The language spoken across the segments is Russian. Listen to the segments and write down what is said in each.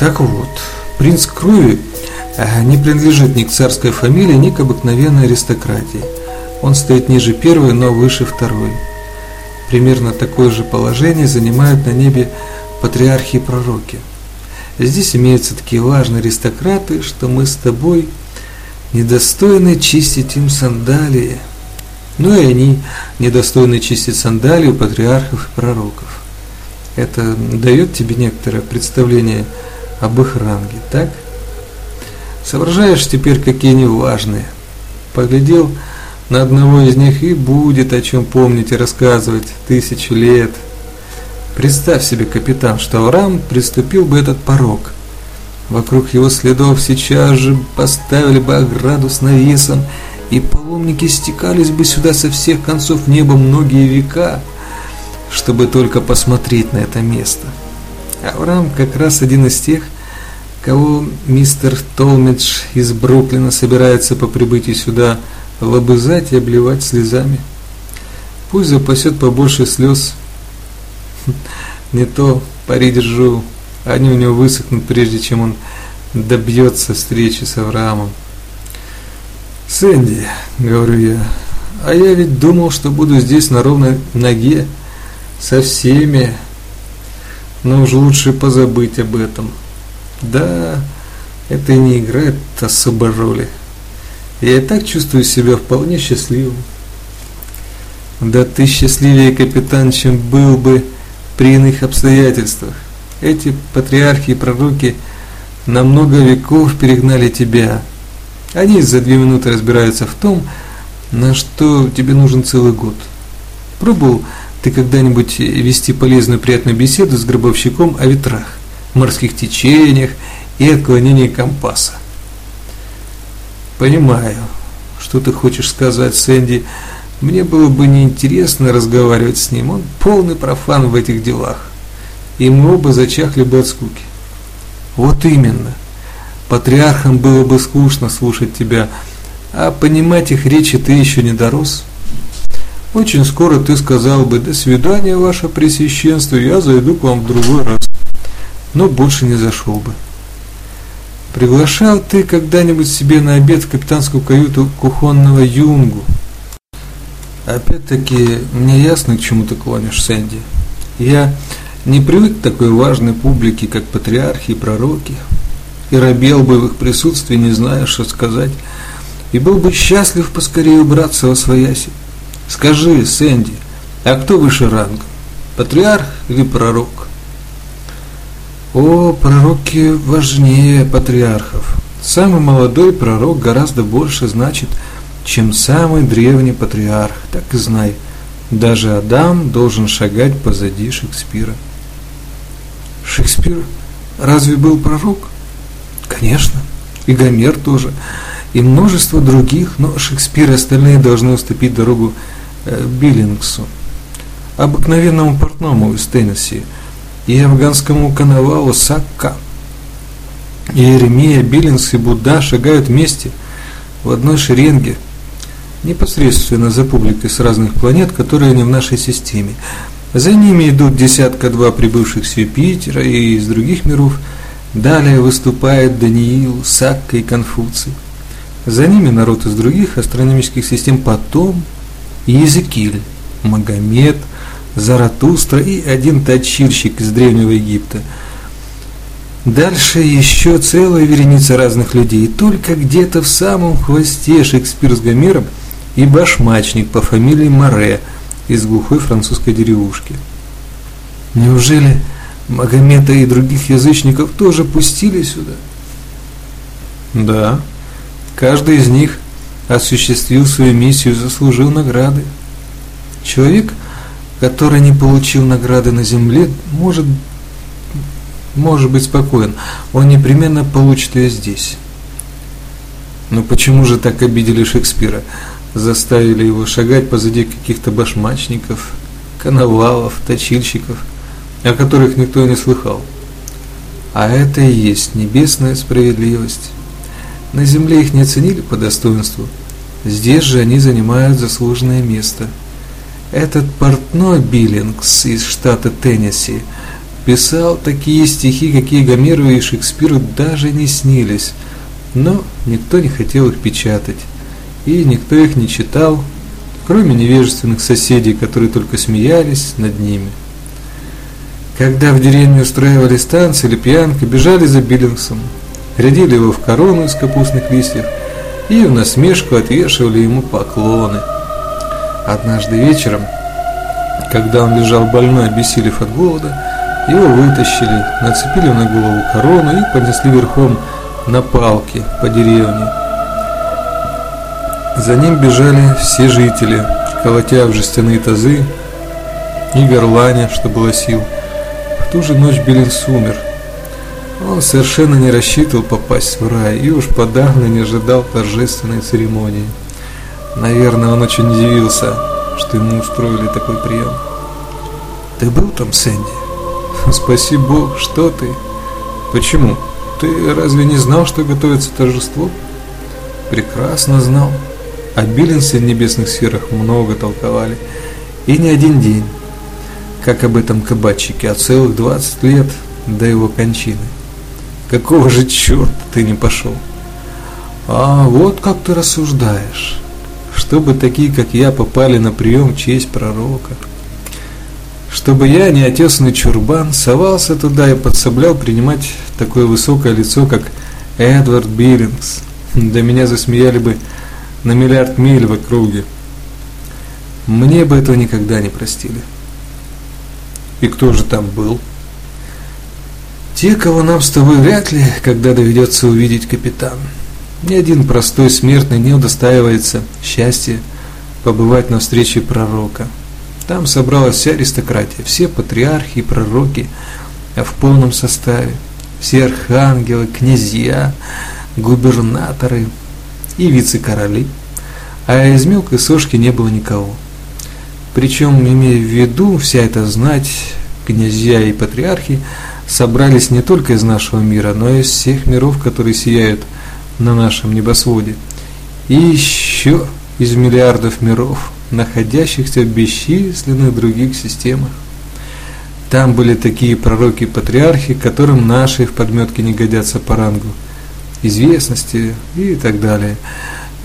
Так вот, принц крови э, не принадлежит ни к царской фамилии, ни к обыкновенной аристократии. Он стоит ниже первой, но выше второй. Примерно такое же положение занимают на небе патриархи и пророки. Здесь имеются такие важные аристократы, что мы с тобой недостойны чистить им сандалии. Ну и они недостойны чистить сандалии у патриархов и пророков. Это дает тебе некоторое представление об их ранге, так? Соображаешь теперь, какие они важные. Поглядел на одного из них и будет о чем помнить и рассказывать тысячу лет. Представь себе, капитан, что Авраам приступил бы этот порог. Вокруг его следов сейчас же поставили бы ограду с навесом, и паломники стекались бы сюда со всех концов неба многие века, чтобы только посмотреть на это место. Авраам как раз один из тех, кого мистер Толмидж из Бруклина собирается по прибытии сюда лобызать и обливать слезами. Пусть запасет побольше слез. Не то пари держу, они у него высохнут, прежде чем он добьется встречи с Авраамом. «Сэнди», — говорю я, — «а я ведь думал, что буду здесь на ровной ноге, со всеми, но уж лучше позабыть об этом. Да, это не играет особо роли». Я и так чувствую себя вполне счастливым. Да ты счастливее, капитан, чем был бы при иных обстоятельствах. Эти патриархи и пророки на много веков перегнали тебя. Они за две минуты разбираются в том, на что тебе нужен целый год. Пробовал ты когда-нибудь вести полезную приятную беседу с гробовщиком о ветрах, морских течениях и отклонении компаса? Понимаю, что ты хочешь сказать, Сэнди. Мне было бы неинтересно разговаривать с ним. Он полный профан в этих делах. И мы оба зачахли бы от скуки. Вот именно. Патриархам было бы скучно слушать тебя, а понимать их речи ты еще не дорос. Очень скоро ты сказал бы «До свидания, ваше пресвященство, я зайду к вам в другой раз». Но больше не зашел бы. Приглашал ты когда-нибудь себе на обед в капитанскую каюту кухонного юнгу? Опять-таки, мне ясно, к чему ты клонишь, Сэнди. Я не привык к такой важной публике, как патриархи и пророки, и робел бы в их присутствии, не зная, что сказать, и был бы счастлив поскорее убраться во свояси. Скажи, Сэнди, а кто выше ранга, патриарх или пророк? О, пророки важнее патриархов. Самый молодой пророк гораздо больше значит, чем самый древний патриарх. Так и знай, даже Адам должен шагать позади Шекспира. Шекспир разве был пророк? Конечно. И Гомер тоже. И множество других, но Шекспир и остальные должны уступить дорогу Биллингсу, обыкновенному портному из Теннесси, и афганскому коновалу Сакка. Иеремия, Биллинс и Будда шагают вместе в одной шеренге, непосредственно за публикой с разных планет, которые не в нашей системе. За ними идут десятка-два прибывших с Юпитера и из других миров. Далее выступает Даниил, Сакка и Конфуций. За ними народ из других астрономических систем, потом Иезекииль, Магомед, Заратустра и один точильщик из Древнего Египта. Дальше еще целая вереница разных людей. И только где-то в самом хвосте Шекспир с Гомером и башмачник по фамилии Море из глухой французской деревушки. Неужели Магомета и других язычников тоже пустили сюда? Да, каждый из них осуществил свою миссию и заслужил награды. Человек – который не получил награды на земле, может, может быть спокоен. Он непременно получит ее здесь. Но почему же так обидели Шекспира? Заставили его шагать позади каких-то башмачников, коновалов, точильщиков, о которых никто не слыхал. А это и есть небесная справедливость. На земле их не оценили по достоинству. Здесь же они занимают заслуженное место – этот портной Биллингс из штата Теннесси писал такие стихи, какие Гомеру и Шекспиру даже не снились, но никто не хотел их печатать, и никто их не читал, кроме невежественных соседей, которые только смеялись над ними. Когда в деревне устраивали станции или пьянки, бежали за Биллингсом, рядили его в корону из капустных листьев и в насмешку отвешивали ему поклоны. Однажды вечером, когда он лежал больной, обессилев от голода, его вытащили, нацепили на голову корону и понесли верхом на палке по деревне. За ним бежали все жители, колотя в жестяные тазы и горланя, что было сил. В ту же ночь Биллинс умер. Он совершенно не рассчитывал попасть в рай и уж подавно не ожидал торжественной церемонии. Наверное, он очень удивился, что ему устроили такой прием. «Ты был там, Сэнди?» «Спаси Бог, что ты?» «Почему? Ты разве не знал, что готовится торжество?» «Прекрасно знал. О Биллинсе в небесных сферах много толковали. И не один день. Как об этом кабачике, а целых 20 лет до его кончины. Какого же черта ты не пошел? А вот как ты рассуждаешь. Чтобы такие, как я, попали на прием в честь пророка. Чтобы я, неотесанный чурбан, совался туда и подсоблял принимать такое высокое лицо, как Эдвард Биллингс. Да меня засмеяли бы на миллиард миль в округе. Мне бы этого никогда не простили. И кто же там был? Те, кого нам с тобой вряд ли, когда доведется увидеть капитан. Ни один простой смертный не удостаивается счастья побывать на встрече пророка. Там собралась вся аристократия, все патриархи и пророки а в полном составе, все архангелы, князья, губернаторы и вице-короли, а из мелкой сошки не было никого. Причем, имея в виду, вся эта знать, князья и патриархи, собрались не только из нашего мира, но и из всех миров, которые сияют на нашем небосводе. И еще из миллиардов миров, находящихся в бесчисленных других системах. Там были такие пророки и патриархи, которым наши в подметке не годятся по рангу, известности и так далее.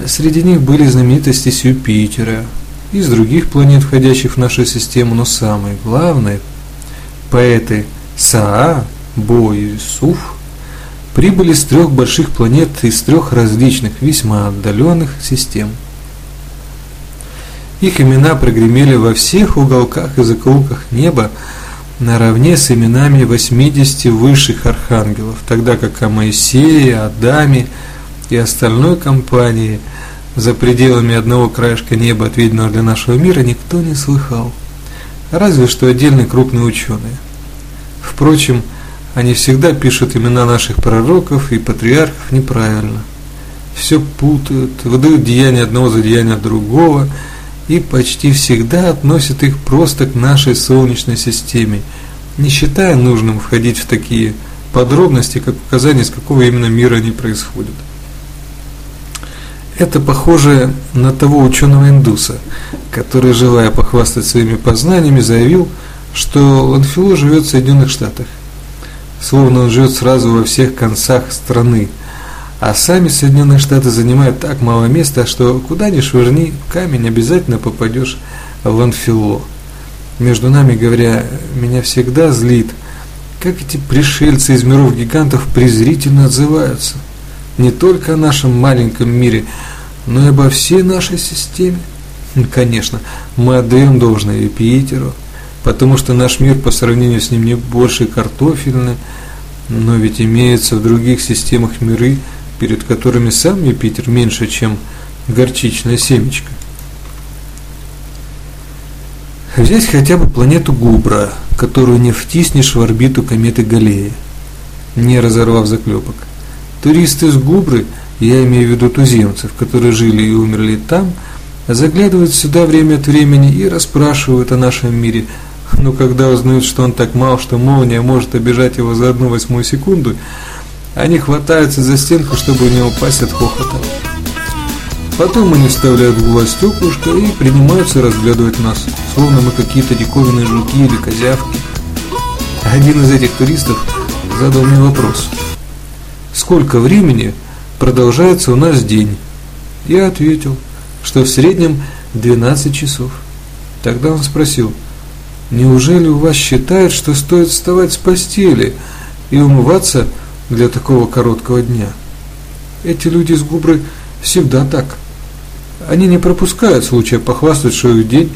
Среди них были знаменитости с Юпитера, из других планет, входящих в нашу систему, но самое главное, поэты Саа, Бо и Суф прибыли с трех больших планет из трех различных, весьма отдаленных систем. Их имена прогремели во всех уголках и закоулках неба наравне с именами 80 высших архангелов, тогда как о Моисее, Адаме и остальной компании – за пределами одного краешка неба, отведенного для нашего мира, никто не слыхал. Разве что отдельные крупные ученые. Впрочем, они всегда пишут имена наших пророков и патриархов неправильно. Все путают, выдают деяния одного за деяния другого и почти всегда относят их просто к нашей Солнечной системе, не считая нужным входить в такие подробности, как указание, из какого именно мира они происходят. Это похоже на того ученого-индуса, который, желая похвастать своими познаниями, заявил, что Ланфило живет в Соединенных Штатах. Словно он живет сразу во всех концах страны. А сами Соединенные Штаты занимают так мало места, что куда ни швырни, камень обязательно попадешь в Ланфило. Между нами говоря, меня всегда злит, как эти пришельцы из миров гигантов презрительно отзываются не только о нашем маленьком мире, но и обо всей нашей системе. Конечно, мы отдаем должное Юпитеру, потому что наш мир по сравнению с ним не больше картофельный, но ведь имеются в других системах миры, перед которыми сам Юпитер меньше, чем горчичное семечко. Взять хотя бы планету Губра, которую не втиснешь в орбиту кометы Галлея, не разорвав заклепок. Туристы с Губры, я имею в виду туземцев, которые жили и умерли там, заглядывают сюда время от времени и расспрашивают о нашем мире. Но когда узнают, что он так мал, что молния может обижать его за одну восьмую секунду, они хватаются за стенку, чтобы не упасть от хохота. Потом они вставляют в глаз стеклышко и принимаются разглядывать нас, словно мы какие-то диковинные жуки или козявки. Один из этих туристов задал мне вопрос. Сколько времени продолжается у нас день? Я ответил, что в среднем 12 часов. Тогда он спросил, неужели у вас считают, что стоит вставать с постели и умываться для такого короткого дня? Эти люди с Губры всегда так. Они не пропускают случая похвастать, что их день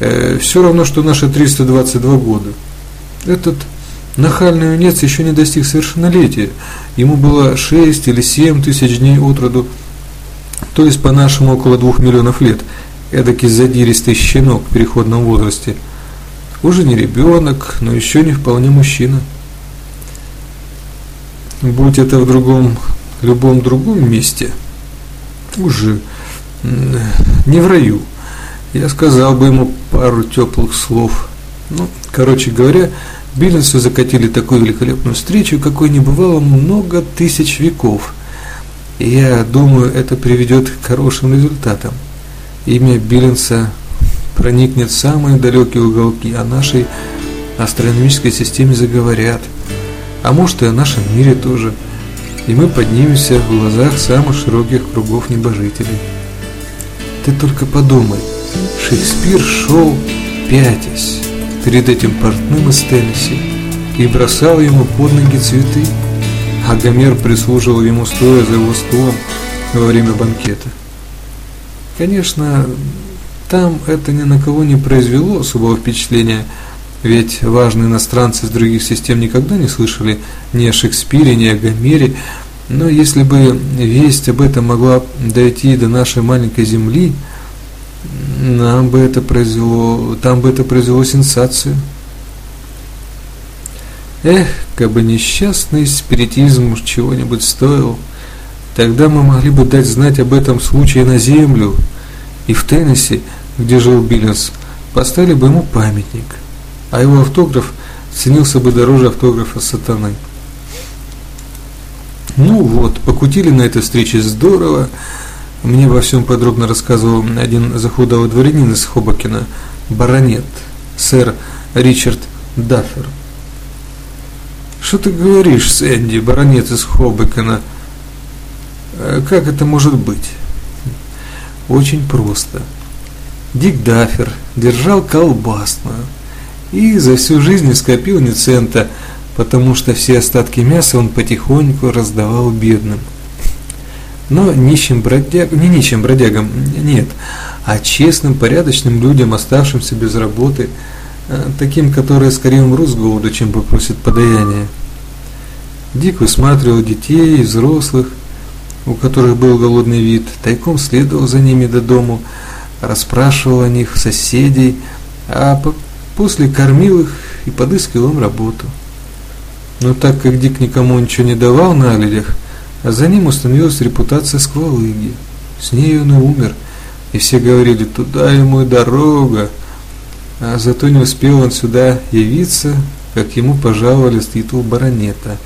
э, все равно, что наши 322 года. Этот нахальный юнец еще не достиг совершеннолетия. Ему было 6 или 7 тысяч дней от роду, то есть по-нашему около 2 миллионов лет. Эдакий задиристый щенок в переходном возрасте. Уже не ребенок, но еще не вполне мужчина. Будь это в другом, любом другом месте, уже не в раю, я сказал бы ему пару теплых слов. Ну, короче говоря, Биллинсу закатили такую великолепную встречу, какой не бывало много тысяч веков. И я думаю, это приведет к хорошим результатам. Имя Биллинса проникнет в самые далекие уголки, о нашей астрономической системе заговорят. А может и о нашем мире тоже. И мы поднимемся в глазах самых широких кругов небожителей. Ты только подумай, Шекспир шел пятясь перед этим портным из Теннесси и бросал ему под ноги цветы, а Гомер прислуживал ему стоя за его столом во время банкета. Конечно, там это ни на кого не произвело особого впечатления, ведь важные иностранцы из других систем никогда не слышали ни о Шекспире, ни о Гомере, но если бы весть об этом могла дойти до нашей маленькой земли, нам бы это произвело, там бы это произвело сенсацию. Эх, как бы несчастный спиритизм чего-нибудь стоил, тогда мы могли бы дать знать об этом случае на землю, и в Теннесси, где жил Биллинс, поставили бы ему памятник, а его автограф ценился бы дороже автографа сатаны. Ну вот, покутили на этой встрече здорово, мне во всем подробно рассказывал один захудалый дворянин из Хобокина, баронет, сэр Ричард Даффер. Что ты говоришь, Сэнди, баронет из Хобокина? Э, как это может быть? Очень просто. Дик Даффер держал колбасную и за всю жизнь скопил ни цента, потому что все остатки мяса он потихоньку раздавал бедным но нищим бродягам, не нищим бродягам, нет, а честным, порядочным людям, оставшимся без работы, э, таким, которые скорее умрут с голоду, чем попросят подаяние. Дик высматривал детей и взрослых, у которых был голодный вид, тайком следовал за ними до дому, расспрашивал о них соседей, а после кормил их и подыскивал им работу. Но так как Дик никому ничего не давал на людях, а за ним установилась репутация сквалыги. С ней он и умер, и все говорили, туда ему и дорога. А зато не успел он сюда явиться, как ему пожаловали с титул баронета.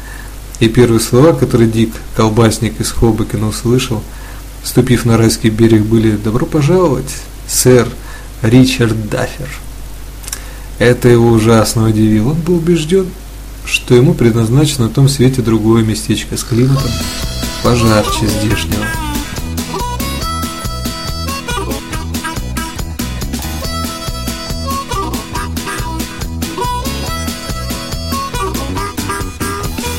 И первые слова, которые Дик, колбасник из Хоббекина, услышал, ступив на райский берег, были «Добро пожаловать, сэр Ричард Даффер». Это его ужасно удивило. Он был убежден, что ему предназначено на том свете другое местечко с климатом пожарче здешнего.